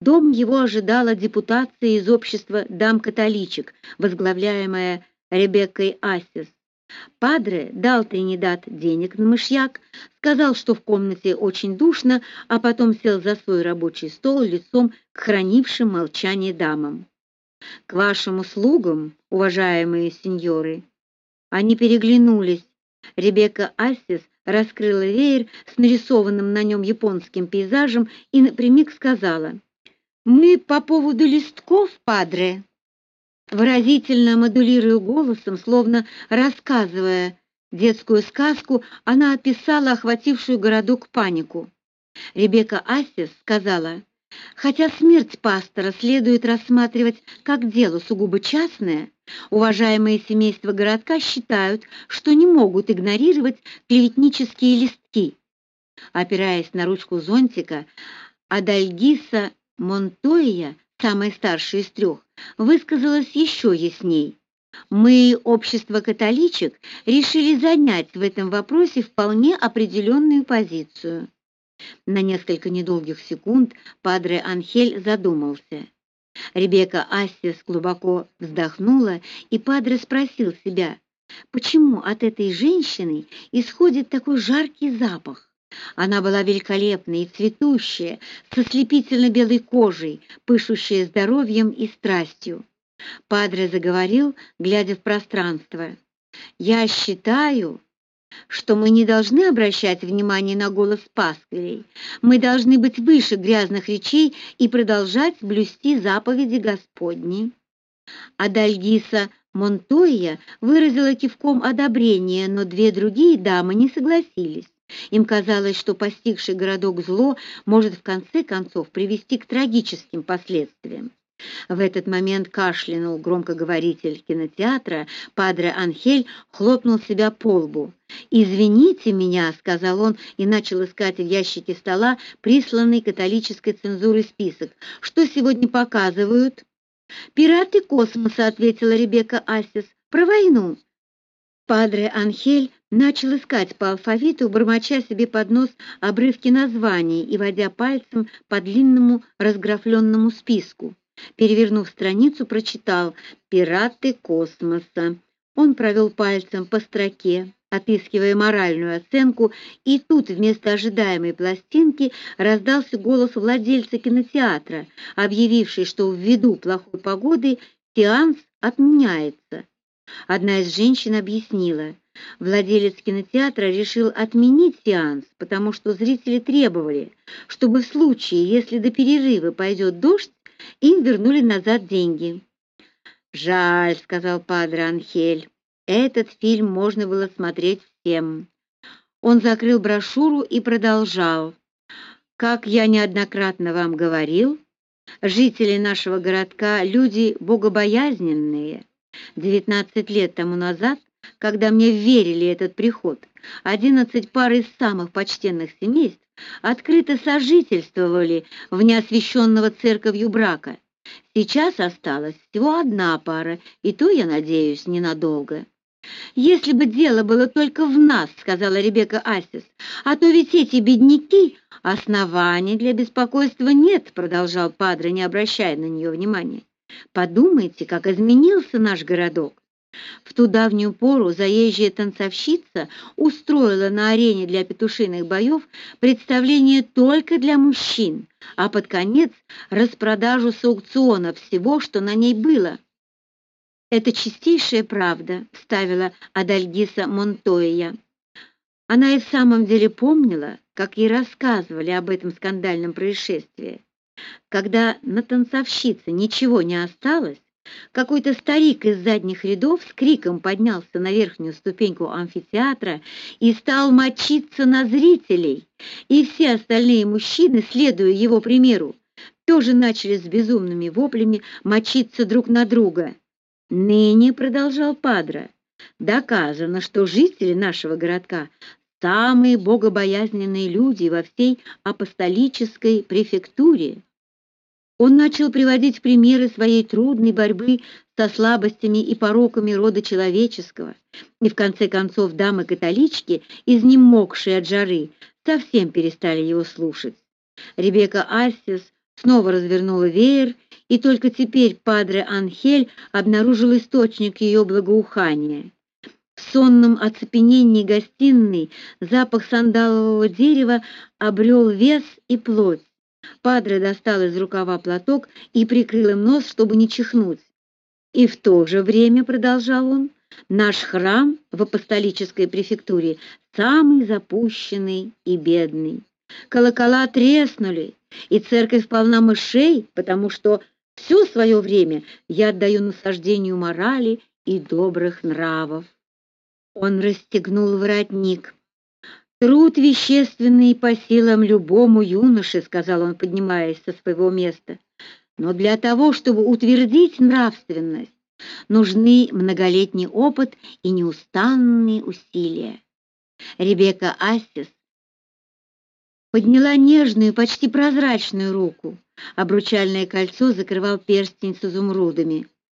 Дом его ожидала депутация из общества дам-католичек, возглавляемая Ребеккой Ассис. Падре дал Тринидад денег на мышьяк, сказал, что в комнате очень душно, а потом сел за свой рабочий стол лицом к хранившим молчание дамам. «К вашим услугам, уважаемые сеньоры!» Они переглянулись. Ребекка Ассис раскрыла веер с нарисованным на нем японским пейзажем и напрямик сказала «Мы по поводу листков, падре». Выразительно модулируя голосом, словно рассказывая детскую сказку, она описала охватившую городок панику. Ребекка Ассис сказала, «Хотя смерть пастора следует рассматривать как дело сугубо частное, уважаемые семейства городка считают, что не могут игнорировать клеветнические листки». Опираясь на ручку зонтика, Адальгиса Монтойя самая старшая из трех, высказалась еще ясней. Мы, общество католичек, решили занять в этом вопросе вполне определенную позицию. На несколько недолгих секунд Падре Анхель задумался. Ребекка Ассис глубоко вздохнула, и Падре спросил себя, почему от этой женщины исходит такой жаркий запах. Она была великолепная и цветущая, со слепительно-белой кожей, пышущая здоровьем и страстью. Падре заговорил, глядя в пространство. «Я считаю, что мы не должны обращать внимание на голос пасквилей. Мы должны быть выше грязных речей и продолжать блюсти заповеди Господни». Адальгиса Монтойя выразила кивком одобрения, но две другие дамы не согласились. Им казалось, что постигший городок зло может в конце концов привести к трагическим последствиям. В этот момент кашлянул громкоговоритель кинотеатра, Падре Анхель хлопнул себя по лбу. «Извините меня», — сказал он и начал искать в ящике стола присланный католической цензурой список. «Что сегодня показывают?» «Пираты космоса», — ответила Ребекка Ассис. «Про войну». Падре Анхель начал искать по алфавиту, бормоча себе под нос обрывки названий и водя пальцем по длинному разграфленному списку. Перевернув страницу, прочитал «Пираты космоса». Он провел пальцем по строке, отыскивая моральную оценку, и тут вместо ожидаемой пластинки раздался голос владельца кинотеатра, объявивший, что ввиду плохой погоды сеанс отменяется. Одна из женщин объяснила, владелец кинотеатра решил отменить сеанс, потому что зрители требовали, чтобы в случае, если до перерыва пойдет дождь, им вернули назад деньги. «Жаль», — сказал Падре Анхель, — «этот фильм можно было смотреть всем». Он закрыл брошюру и продолжал. «Как я неоднократно вам говорил, жители нашего городка — люди богобоязненные». Девятнадцать лет тому назад, когда мне верили этот приход, одиннадцать пар из самых почтенных семейств открыто сожительствовали в неосвященного церковью брака. Сейчас осталась всего одна пара, и то, я надеюсь, ненадолго. «Если бы дело было только в нас», — сказала Ребекка Асис, «а то ведь эти бедняки...» «Оснований для беспокойства нет», — продолжал Падре, не обращая на нее внимания. Подумайте, как изменился наш городок. В ту давнюю пору заезжая танцовщица устроила на арене для петушиных боев представление только для мужчин, а под конец распродажу с аукциона всего, что на ней было. «Это чистейшая правда», — вставила Адальгиса Монтоя. Она и в самом деле помнила, как ей рассказывали об этом скандальном происшествии. Когда на танцовщице ничего не осталось, какой-то старик из задних рядов с криком поднялся на верхнюю ступеньку амфитеатра и стал мочиться на зрителей, и все остальные мужчины, следуя его примеру, тоже начали с безумными воплями мочиться друг на друга. Ныне, продолжал Падра, доказано, что жители нашего городка самые богобоязненные люди во всей апостолической префектуре. Он начал приводить примеры своей трудной борьбы со слабостями и пороками рода человеческого, и в конце концов дамы-католички, изнемогшие от жары, совсем перестали его слушать. Ребекка Ассис снова развернула веер, и только теперь падре Анхель обнаружил источник ее благоухания. В сонном оцепенении гостиной запах сандалового дерева обрел вес и плоть. Падре достал из рукава платок и прикрыл им нос, чтобы не чихнуть. И в то же время, продолжал он, наш храм в апостолической префектуре самый запущенный и бедный. Колокола треснули, и церковь полна мышей, потому что все свое время я отдаю насаждению морали и добрых нравов. Он расстегнул воротник. Труд вещественный по силам любому юноше, сказал он, поднимаясь со своего места. Но для того, чтобы утвердить нравственность, нужны многолетний опыт и неустанные усилия. Ребекка Ассис подняла нежную, почти прозрачную руку. Обручальное кольцо закрывал перстень с изумрудами.